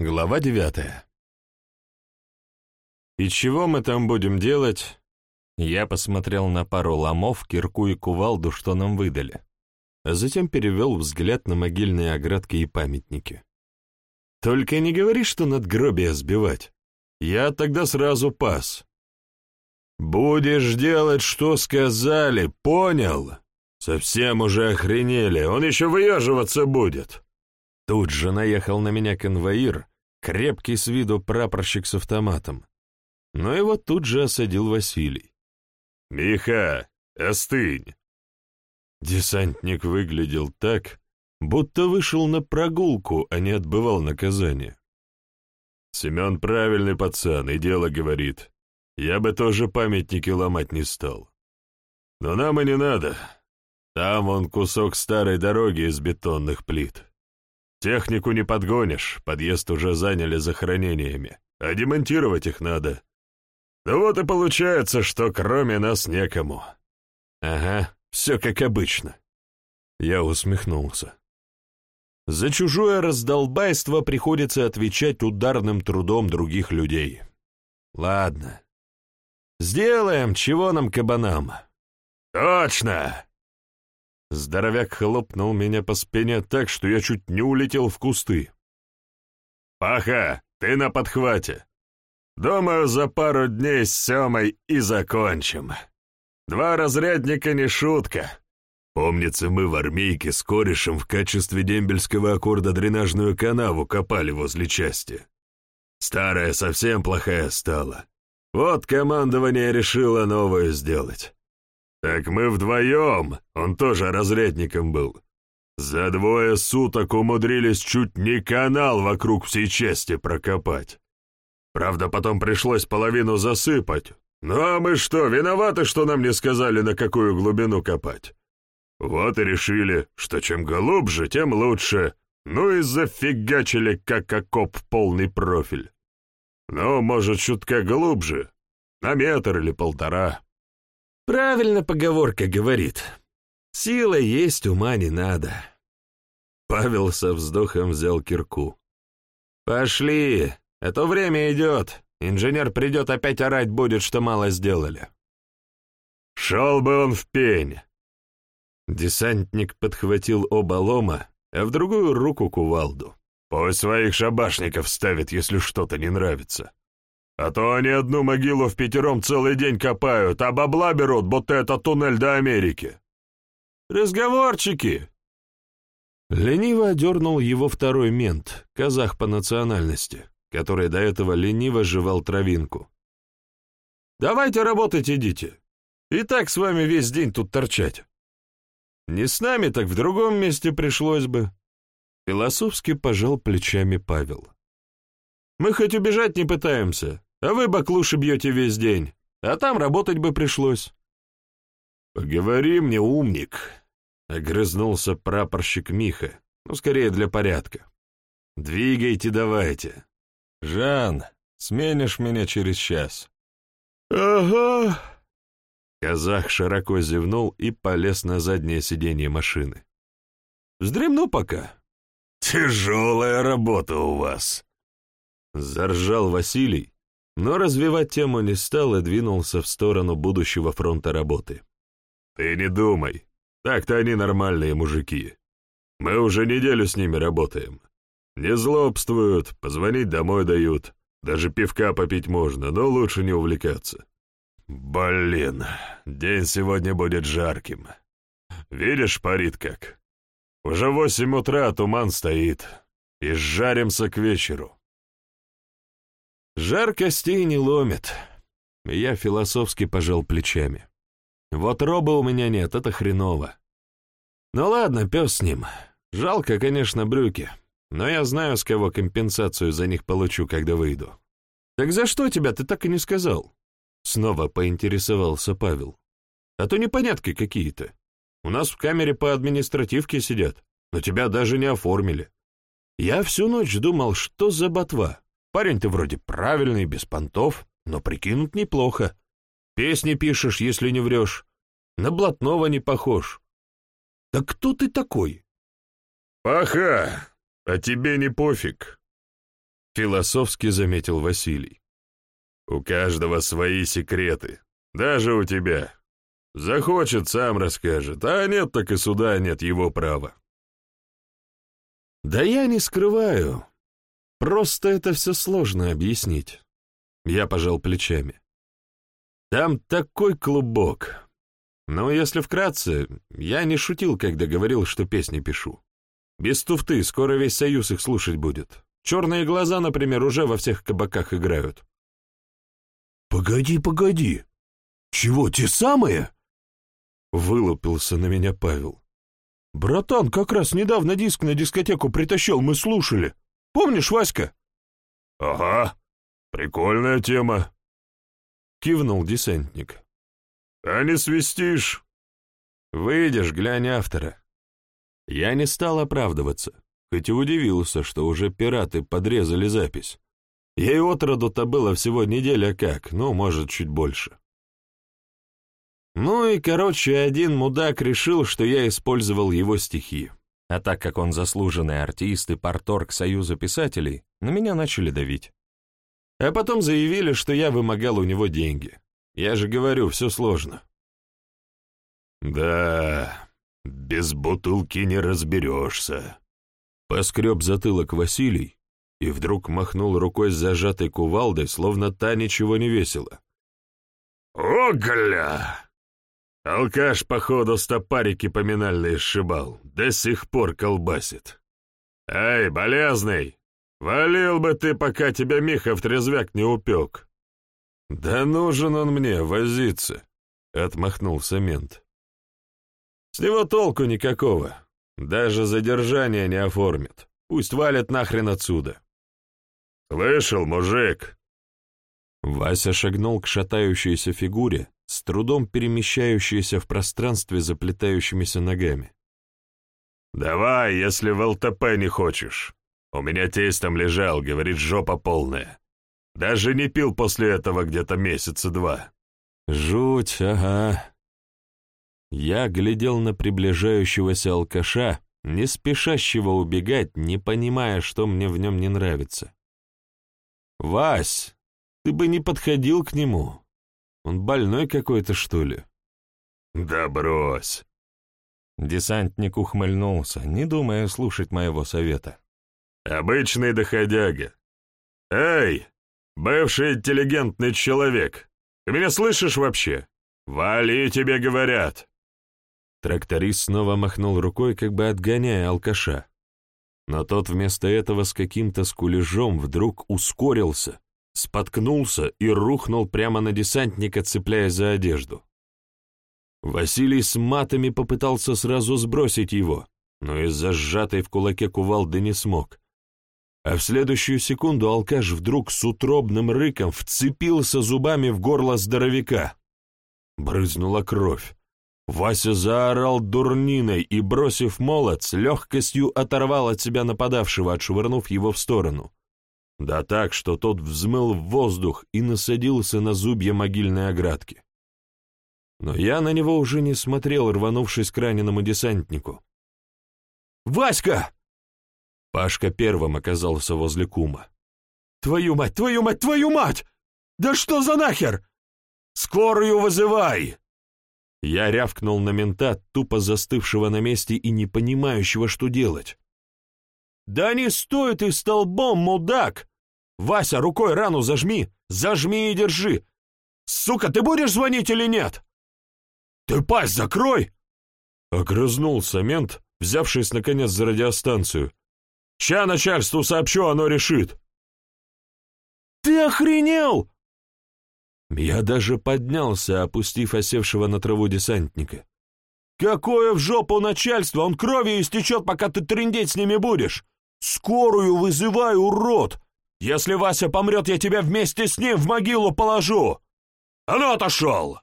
Глава девятая. «И чего мы там будем делать?» Я посмотрел на пару ломов, кирку и кувалду, что нам выдали, а затем перевел взгляд на могильные оградки и памятники. «Только не говори, что надгробия сбивать. Я тогда сразу пас». «Будешь делать, что сказали, понял? Совсем уже охренели, он еще выеживаться будет». Тут же наехал на меня конвоир, крепкий с виду прапорщик с автоматом. Но его тут же осадил Василий. «Миха, остынь!» Десантник выглядел так, будто вышел на прогулку, а не отбывал наказание. Семен правильный пацан, и дело говорит. Я бы тоже памятники ломать не стал. Но нам и не надо. Там вон кусок старой дороги из бетонных плит. Технику не подгонишь, подъезд уже заняли захоронениями, а демонтировать их надо. Да вот и получается, что кроме нас некому. Ага, все как обычно. Я усмехнулся. За чужое раздолбайство приходится отвечать ударным трудом других людей. Ладно. Сделаем, чего нам кабанам. Точно! Здоровяк хлопнул меня по спине так, что я чуть не улетел в кусты. «Паха, ты на подхвате. Думаю, за пару дней с Семой и закончим. Два разрядника не шутка. Помнится, мы в армейке с корешем в качестве дембельского аккорда дренажную канаву копали возле части. Старая совсем плохая стала. Вот командование решило новую сделать. Так мы вдвоем, он тоже разрядником был. За двое суток умудрились чуть не канал вокруг всей части прокопать. Правда, потом пришлось половину засыпать. Ну а мы что, виноваты, что нам не сказали, на какую глубину копать? Вот и решили, что чем глубже, тем лучше. Ну и зафигачили, как окоп полный профиль. Ну, может, чутка глубже, на метр или полтора. Правильно поговорка говорит. Сила есть, ума не надо. Павел со вздохом взял кирку. «Пошли, а то время идет. Инженер придет опять орать будет, что мало сделали». «Шел бы он в пень!» Десантник подхватил оба лома, а в другую руку кувалду. «Пусть своих шабашников ставит, если что-то не нравится. А то они одну могилу в пятером целый день копают, а бабла берут, будто это туннель до Америки. Разговорчики!» Лениво одернул его второй мент, казах по национальности, который до этого лениво жевал травинку. «Давайте работать идите. И так с вами весь день тут торчать. Не с нами, так в другом месте пришлось бы». Философски пожал плечами Павел. «Мы хоть убежать не пытаемся, а вы баклуши бьете весь день, а там работать бы пришлось». «Поговори мне, умник», — огрызнулся прапорщик Миха, ну, скорее для порядка. «Двигайте давайте. Жан, сменишь меня через час». «Ага». Казах широко зевнул и полез на заднее сиденье машины. «Вздремну пока». «Тяжелая работа у вас», — заржал Василий, но развивать тему не стал и двинулся в сторону будущего фронта работы. «Ты не думай, так-то они нормальные мужики. Мы уже неделю с ними работаем. Не злобствуют, позвонить домой дают, даже пивка попить можно, но лучше не увлекаться. Блин, день сегодня будет жарким. Видишь, парит как? Уже восемь утра, туман стоит, и жаримся к вечеру. Жар костей не ломит. Я философски пожал плечами. Вот роба у меня нет, это хреново. Ну ладно, пес с ним. Жалко, конечно, брюки, но я знаю, с кого компенсацию за них получу, когда выйду. Так за что тебя ты так и не сказал? Снова поинтересовался Павел. А то непонятки какие-то. У нас в камере по административке сидят, но тебя даже не оформили. Я всю ночь думал, что за ботва. Парень ты вроде правильный, без понтов, но прикинут неплохо. Песни пишешь, если не врешь. На блатного не похож. Так кто ты такой? Паха, а тебе не пофиг. философски заметил Василий. У каждого свои секреты, даже у тебя. Захочет, сам расскажет, а нет, так и суда нет его права. Да я не скрываю. Просто это все сложно объяснить. Я пожал плечами. Там такой клубок. Но если вкратце, я не шутил, когда говорил, что песни пишу. Без туфты, скоро весь союз их слушать будет. Черные глаза, например, уже во всех кабаках играют. «Погоди, погоди! Чего, те самые?» Вылупился на меня Павел. «Братан как раз недавно диск на дискотеку притащил, мы слушали. Помнишь, Васька?» «Ага, прикольная тема», — кивнул десантник. «А не свистишь?» «Выйдешь, глянь автора». Я не стал оправдываться, хоть и удивился, что уже пираты подрезали запись. Ей отроду-то было всего неделя как, ну, может, чуть больше. Ну и, короче, один мудак решил, что я использовал его стихи. А так как он заслуженный артист и порторг Союза писателей, на меня начали давить. А потом заявили, что я вымогал у него деньги. Я же говорю, все сложно. «Да, без бутылки не разберешься», — поскреб затылок Василий и вдруг махнул рукой с зажатой кувалдой, словно та ничего не весила. «О, гля! Алкаш, походу, стопарики поминальные сшибал, до сих пор колбасит. Эй, болезный, валил бы ты, пока тебя Михов трезвяк не упек. Да нужен он мне, возиться, — отмахнулся мент. С него толку никакого, даже задержание не оформит, пусть валят нахрен отсюда. Слышал, мужик? Вася шагнул к шатающейся фигуре, с трудом перемещающаяся в пространстве заплетающимися ногами. «Давай, если в ЛТП не хочешь. У меня тесть там лежал, говорит, жопа полная. Даже не пил после этого где-то месяца два». «Жуть, ага». Я глядел на приближающегося алкаша, не спешащего убегать, не понимая, что мне в нем не нравится. «Вась, ты бы не подходил к нему. Он больной какой-то, что ли?» «Да брось!» Десантник ухмыльнулся, не думая слушать моего совета. «Обычный доходяга. Эй, бывший интеллигентный человек, ты меня слышишь вообще? Вали, тебе говорят!» Тракторист снова махнул рукой, как бы отгоняя алкаша. Но тот вместо этого с каким-то скулежом вдруг ускорился, споткнулся и рухнул прямо на десантника, цепляясь за одежду. Василий с матами попытался сразу сбросить его, но из-за сжатой в кулаке кувалды не смог. А в следующую секунду алкаш вдруг с утробным рыком вцепился зубами в горло здоровяка. Брызнула кровь. Вася заорал дурниной и, бросив молот, с легкостью оторвал от себя нападавшего, отшвырнув его в сторону. Да так, что тот взмыл в воздух и насадился на зубья могильной оградки. Но я на него уже не смотрел, рванувшись к раненому десантнику. «Васька!» Пашка первым оказался возле кума. «Твою мать, твою мать, твою мать! Да что за нахер? Скорую вызывай!» Я рявкнул на мента, тупо застывшего на месте и не понимающего, что делать. «Да не стой ты столбом, мудак! Вася, рукой рану зажми, зажми и держи! Сука, ты будешь звонить или нет?» «Ты пасть закрой!» Огрызнулся мент, взявшись, наконец, за радиостанцию. «Ща начальству сообщу, оно решит!» «Ты охренел?» Я даже поднялся, опустив осевшего на траву десантника. «Какое в жопу начальство! Он кровью истечет, пока ты трындеть с ними будешь! «Скорую вызывай, урод! Если Вася помрет, я тебя вместе с ним в могилу положу! А ну, отошел!»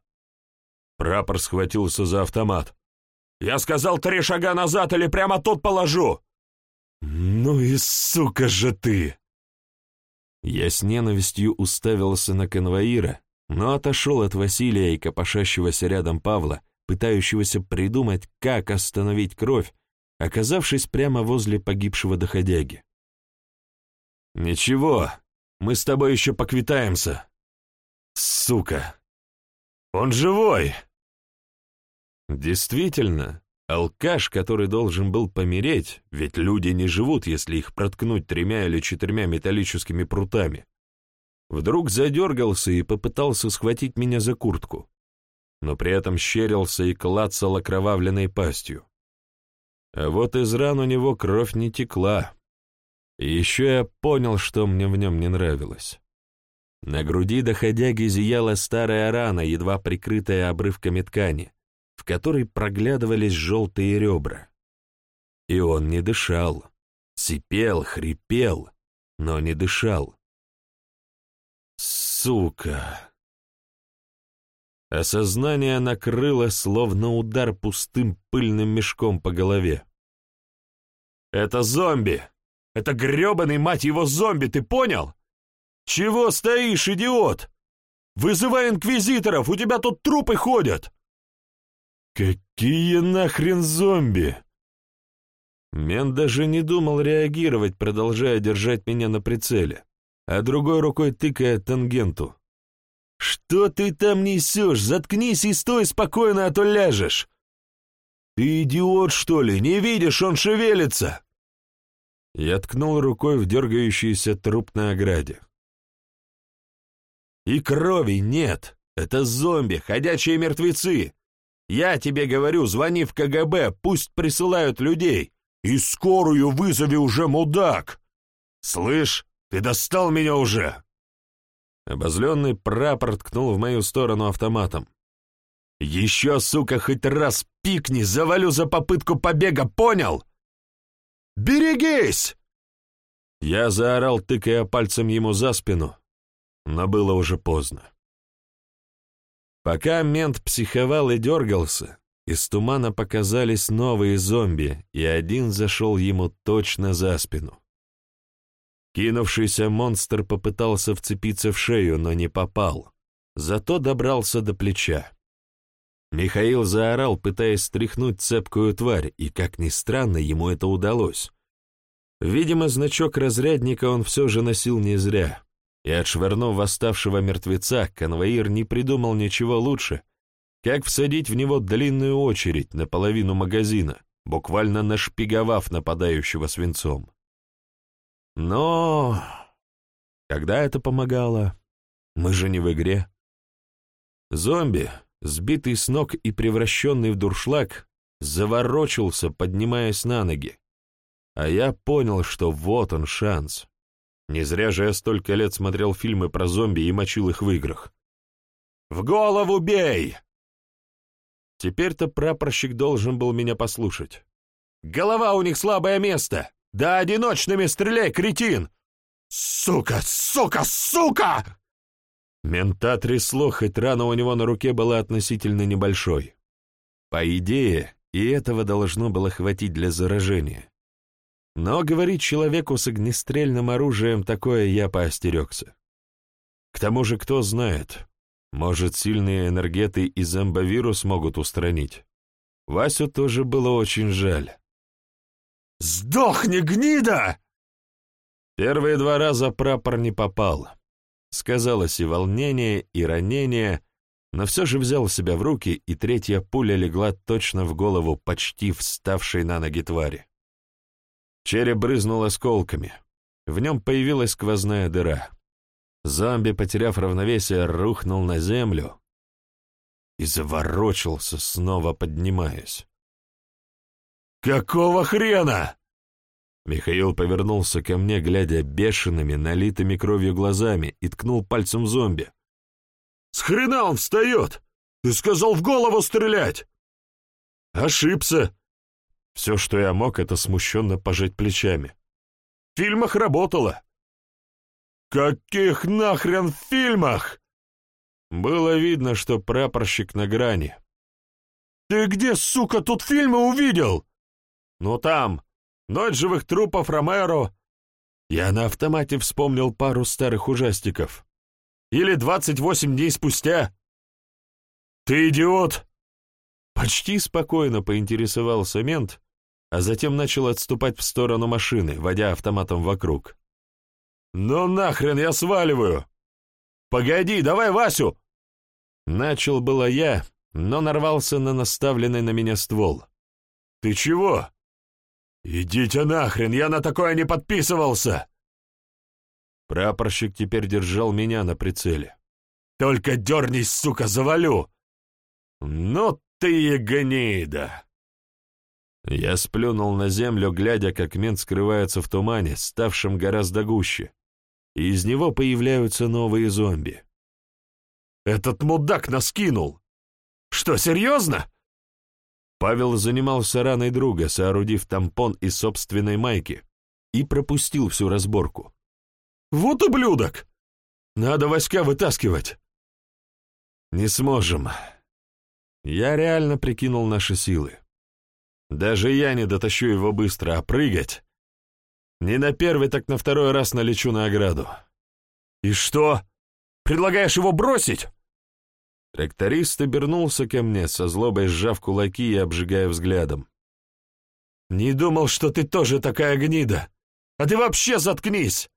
Прапор схватился за автомат. «Я сказал три шага назад или прямо тут положу!» «Ну и сука же ты!» Я с ненавистью уставился на конвоира, но отошел от Василия и копошащегося рядом Павла, пытающегося придумать, как остановить кровь, оказавшись прямо возле погибшего доходяги. Ничего, мы с тобой еще поквитаемся. Сука! Он живой!» Действительно, алкаш, который должен был помереть, ведь люди не живут, если их проткнуть тремя или четырьмя металлическими прутами, вдруг задергался и попытался схватить меня за куртку, но при этом щерился и клацал окровавленной пастью. А вот из ран у него кровь не текла. И еще я понял, что мне в нем не нравилось. На груди доходяги зияла старая рана, едва прикрытая обрывками ткани, в которой проглядывались желтые ребра. И он не дышал, сипел, хрипел, но не дышал. Сука! Осознание накрыло, словно удар пустым пыльным мешком по голове. «Это зомби! Это гребаный, мать его, зомби, ты понял? Чего стоишь, идиот? Вызывай инквизиторов, у тебя тут трупы ходят!» «Какие нахрен зомби?» Мен даже не думал реагировать, продолжая держать меня на прицеле, а другой рукой тыкая тангенту. «Что ты там несешь? Заткнись и стой спокойно, а то ляжешь!» «Ты идиот, что ли? Не видишь, он шевелится!» Я ткнул рукой в дергающийся труп на ограде. «И крови нет! Это зомби, ходячие мертвецы! Я тебе говорю, звони в КГБ, пусть присылают людей, и скорую вызови уже, мудак! Слышь, ты достал меня уже!» Обозленный прапор ткнул в мою сторону автоматом. «Еще, сука, хоть раз пикни, завалю за попытку побега, понял? Берегись!» Я заорал, тыкая пальцем ему за спину, но было уже поздно. Пока мент психовал и дергался, из тумана показались новые зомби, и один зашел ему точно за спину. Кинувшийся монстр попытался вцепиться в шею, но не попал, зато добрался до плеча. Михаил заорал, пытаясь стряхнуть цепкую тварь, и, как ни странно, ему это удалось. Видимо, значок разрядника он все же носил не зря, и, отшвырнув восставшего мертвеца, конвоир не придумал ничего лучше, как всадить в него длинную очередь на половину магазина, буквально нашпиговав нападающего свинцом. Но... Когда это помогало? Мы же не в игре. Зомби, сбитый с ног и превращенный в дуршлаг, заворочился, поднимаясь на ноги. А я понял, что вот он шанс. Не зря же я столько лет смотрел фильмы про зомби и мочил их в играх. «В голову бей!» Теперь-то прапорщик должен был меня послушать. «Голова у них слабое место! Да одиночными стреляй, кретин! Сука, сука, сука!» Мента трясло, хоть рана у него на руке была относительно небольшой. По идее, и этого должно было хватить для заражения. Но говорить человеку с огнестрельным оружием такое я поостерегся. К тому же, кто знает, может, сильные энергеты и зомбовирус могут устранить. Васю тоже было очень жаль. «Сдохни, гнида!» Первые два раза прапор не попал. Сказалось и волнение, и ранение, но все же взял себя в руки, и третья пуля легла точно в голову почти вставшей на ноги твари. Череп брызнул осколками. В нем появилась сквозная дыра. Зомби, потеряв равновесие, рухнул на землю и заворочился, снова поднимаясь. «Какого хрена?» Михаил повернулся ко мне, глядя бешеными, налитыми кровью глазами, и ткнул пальцем в зомби. «С хрена он встает? Ты сказал в голову стрелять!» «Ошибся!» Все, что я мог, это смущенно пожать плечами. В фильмах работало. Каких нахрен фильмах? Было видно, что прапорщик на грани. Ты где, сука, тут фильмы увидел? Ну там, Ночь живых трупов Ромеро. Я на автомате вспомнил пару старых ужастиков. Или двадцать восемь дней спустя. Ты идиот! Почти спокойно поинтересовался мент, а затем начал отступать в сторону машины, водя автоматом вокруг. Ну нахрен, я сваливаю! Погоди, давай Васю!» Начал было я, но нарвался на наставленный на меня ствол. «Ты чего?» «Идите нахрен, я на такое не подписывался!» Прапорщик теперь держал меня на прицеле. «Только дернись, сука, завалю!» «Ну ты и гнида!» Я сплюнул на землю, глядя, как мент скрывается в тумане, ставшем гораздо гуще, и из него появляются новые зомби. «Этот мудак нас кинул! Что, серьезно?» Павел занимался раной друга, соорудив тампон из собственной майки, и пропустил всю разборку. «Вот ублюдок! Надо Васька вытаскивать!» «Не сможем. Я реально прикинул наши силы. Даже я не дотащу его быстро, а прыгать... Не на первый, так на второй раз налечу на ограду. «И что? Предлагаешь его бросить?» Тракторист обернулся ко мне, со злобой сжав кулаки и обжигая взглядом. «Не думал, что ты тоже такая гнида! А ты вообще заткнись!»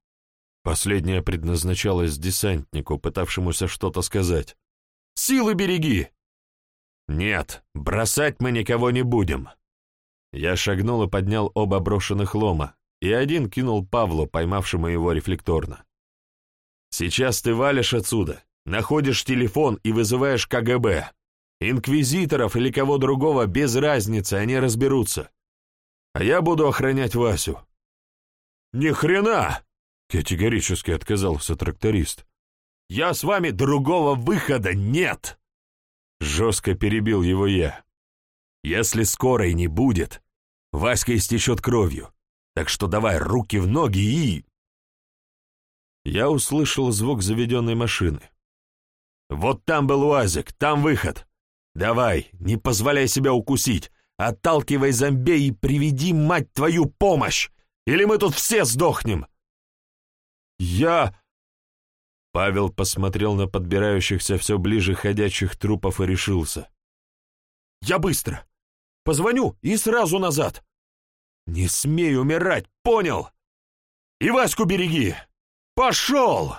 Последнее предназначалось десантнику, пытавшемуся что-то сказать. «Силы береги!» «Нет, бросать мы никого не будем!» Я шагнул и поднял оба брошенных лома, и один кинул Павлу, поймавшему его рефлекторно. «Сейчас ты валишь отсюда, находишь телефон и вызываешь КГБ. Инквизиторов или кого другого без разницы, они разберутся. А я буду охранять Васю». «Ни хрена!» — категорически отказался тракторист. «Я с вами другого выхода нет!» Жестко перебил его я. Если скорой не будет, Васька истечет кровью. Так что давай руки в ноги и...» Я услышал звук заведенной машины. «Вот там был УАЗик, там выход. Давай, не позволяй себя укусить. Отталкивай зомбей и приведи, мать твою, помощь! Или мы тут все сдохнем!» «Я...» Павел посмотрел на подбирающихся все ближе ходячих трупов и решился. «Я быстро! Позвоню и сразу назад. Не смей умирать, понял? И Ваську береги. Пошел!»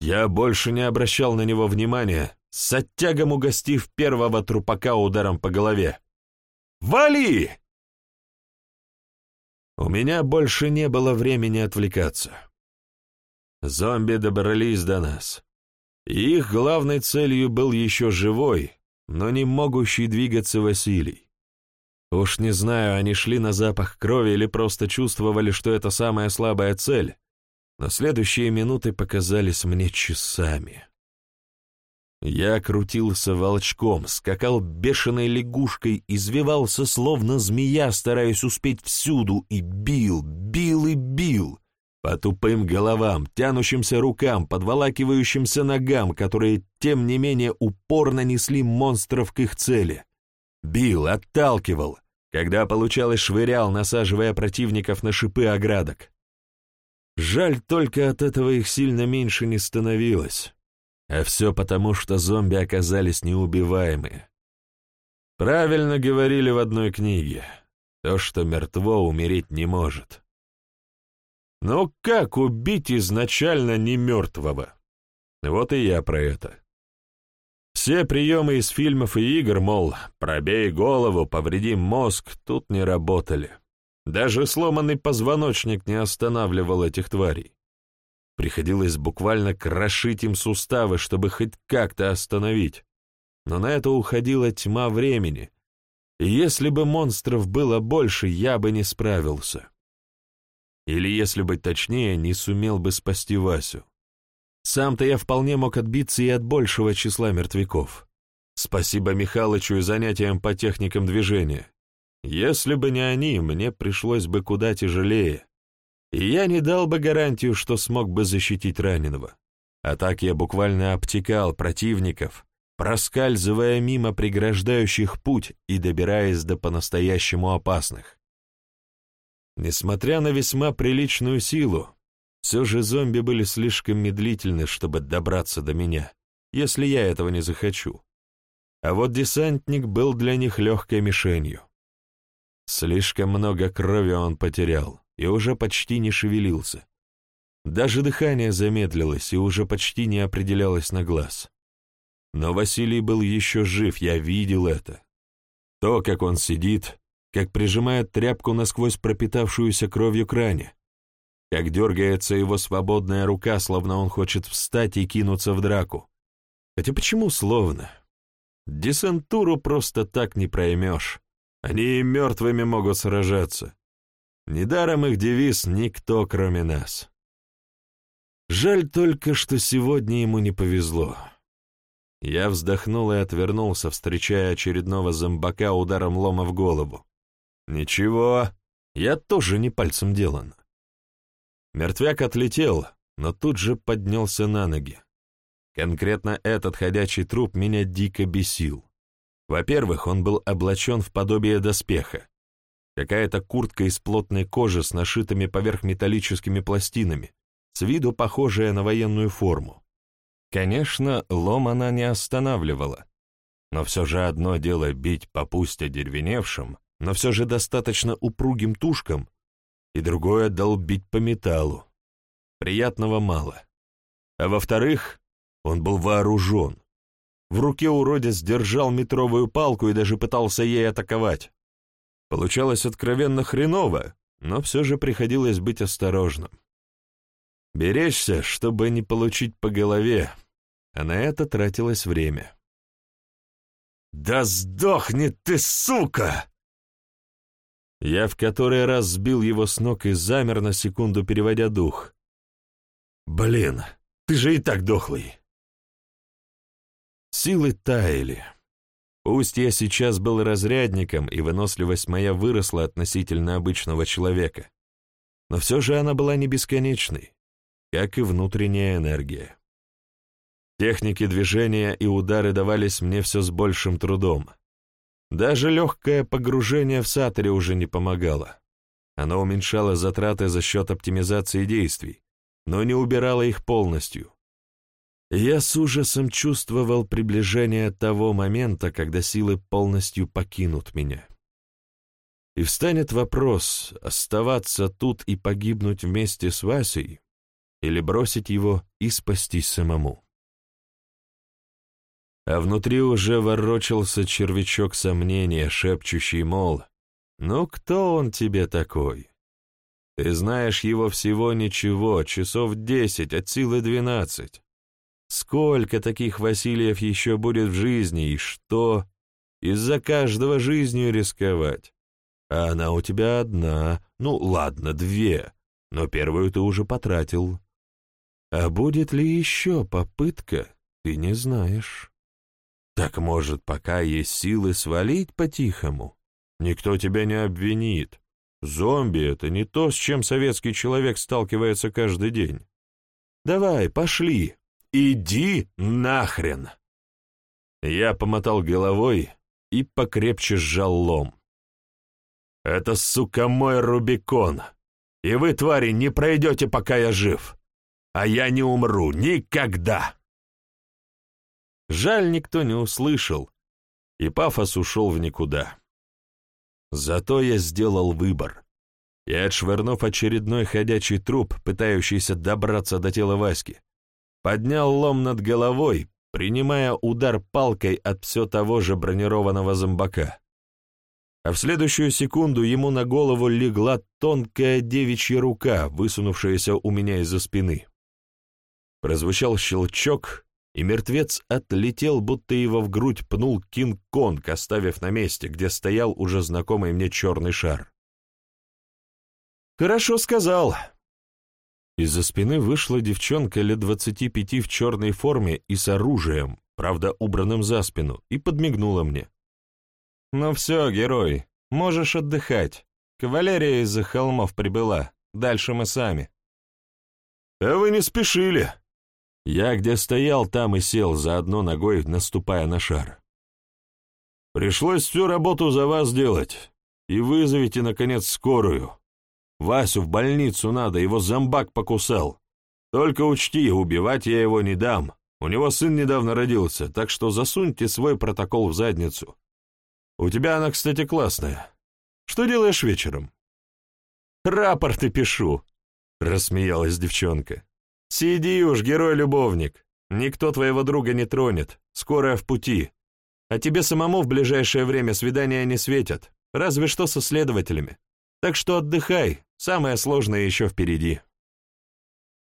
Я больше не обращал на него внимания, с оттягом угостив первого трупака ударом по голове. «Вали!» У меня больше не было времени отвлекаться. Зомби добрались до нас. Их главной целью был еще живой, но не могущий двигаться Василий. Уж не знаю, они шли на запах крови или просто чувствовали, что это самая слабая цель, но следующие минуты показались мне часами. Я крутился волчком, скакал бешеной лягушкой, извивался словно змея, стараясь успеть всюду, и бил, бил и бил, по тупым головам, тянущимся рукам, подволакивающимся ногам, которые, тем не менее, упорно несли монстров к их цели. Бил, отталкивал, когда получалось швырял, насаживая противников на шипы оградок. Жаль, только от этого их сильно меньше не становилось. А все потому, что зомби оказались неубиваемые. Правильно говорили в одной книге. То, что мертво, умереть не может. Но как убить изначально не мертвого? Вот и я про это. Все приемы из фильмов и игр, мол, пробей голову, повреди мозг, тут не работали. Даже сломанный позвоночник не останавливал этих тварей. Приходилось буквально крошить им суставы, чтобы хоть как-то остановить. Но на это уходила тьма времени, и если бы монстров было больше, я бы не справился. Или, если быть точнее, не сумел бы спасти Васю. Сам-то я вполне мог отбиться и от большего числа мертвяков. Спасибо Михалычу и занятиям по техникам движения. Если бы не они, мне пришлось бы куда тяжелее. И я не дал бы гарантию, что смог бы защитить раненого. А так я буквально обтекал противников, проскальзывая мимо преграждающих путь и добираясь до по-настоящему опасных. Несмотря на весьма приличную силу, все же зомби были слишком медлительны, чтобы добраться до меня, если я этого не захочу. А вот десантник был для них легкой мишенью. Слишком много крови он потерял и уже почти не шевелился. Даже дыхание замедлилось и уже почти не определялось на глаз. Но Василий был еще жив, я видел это. То, как он сидит, как прижимает тряпку насквозь пропитавшуюся кровью кране, как дергается его свободная рука, словно он хочет встать и кинуться в драку. Хотя почему словно? Десантуру просто так не проймешь. Они и мертвыми могут сражаться. Недаром их девиз «Никто, кроме нас». Жаль только, что сегодня ему не повезло. Я вздохнул и отвернулся, встречая очередного зомбака ударом лома в голову. Ничего, я тоже не пальцем делан. Мертвяк отлетел, но тут же поднялся на ноги. Конкретно этот ходячий труп меня дико бесил. Во-первых, он был облачен в подобие доспеха. Какая-то куртка из плотной кожи с нашитыми поверх металлическими пластинами, с виду похожая на военную форму. Конечно, лом она не останавливала, но все же одно дело бить по пусть одеревеневшим, но все же достаточно упругим тушкам, и другое — долбить по металлу. Приятного мало. А во-вторых, он был вооружен. В руке уродец держал метровую палку и даже пытался ей атаковать. Получалось откровенно хреново, но все же приходилось быть осторожным. Беречься, чтобы не получить по голове, а на это тратилось время. «Да сдохни ты, сука!» Я в который раз сбил его с ног и замер на секунду, переводя дух. «Блин, ты же и так дохлый!» Силы таяли. Пусть я сейчас был разрядником, и выносливость моя выросла относительно обычного человека, но все же она была не бесконечной как и внутренняя энергия. Техники движения и удары давались мне все с большим трудом. Даже легкое погружение в саторе уже не помогало. Оно уменьшало затраты за счет оптимизации действий, но не убирало их полностью. Я с ужасом чувствовал приближение того момента, когда силы полностью покинут меня. И встанет вопрос, оставаться тут и погибнуть вместе с Васей или бросить его и спастись самому. А внутри уже ворочался червячок сомнения, шепчущий, мол, «Ну кто он тебе такой? Ты знаешь его всего ничего, часов десять, от силы двенадцать. Сколько таких Васильев еще будет в жизни, и что? Из-за каждого жизнью рисковать. А она у тебя одна, ну ладно, две, но первую ты уже потратил. А будет ли еще попытка, ты не знаешь. Так может, пока есть силы свалить по-тихому? Никто тебя не обвинит. Зомби — это не то, с чем советский человек сталкивается каждый день. Давай, пошли. Иди нахрен. Я помотал головой и покрепче сжал лом. Это, сука, мой Рубикон. И вы, твари, не пройдете, пока я жив а я не умру никогда!» Жаль, никто не услышал, и пафос ушел в никуда. Зато я сделал выбор, и, отшвырнув очередной ходячий труп, пытающийся добраться до тела Васьки, поднял лом над головой, принимая удар палкой от все того же бронированного зомбака. А в следующую секунду ему на голову легла тонкая девичья рука, высунувшаяся у меня из-за спины. Прозвучал щелчок, и мертвец отлетел, будто его в грудь пнул Кинг-Конг, оставив на месте, где стоял уже знакомый мне черный шар. «Хорошо сказал!» Из-за спины вышла девчонка лет двадцати пяти в черной форме и с оружием, правда, убранным за спину, и подмигнула мне. «Ну все, герой, можешь отдыхать. Кавалерия из-за холмов прибыла, дальше мы сами». «А вы не спешили!» Я где стоял, там и сел, за одной ногой наступая на шар. Пришлось всю работу за вас делать. И вызовите, наконец, скорую. Васю в больницу надо, его зомбак покусал. Только учти, убивать я его не дам. У него сын недавно родился, так что засуньте свой протокол в задницу. У тебя она, кстати, классная. Что делаешь вечером? Рапорты пишу. — рассмеялась девчонка. «Сиди уж, герой-любовник. Никто твоего друга не тронет. Скоро в пути. А тебе самому в ближайшее время свидания не светят, разве что со следователями. Так что отдыхай, самое сложное еще впереди».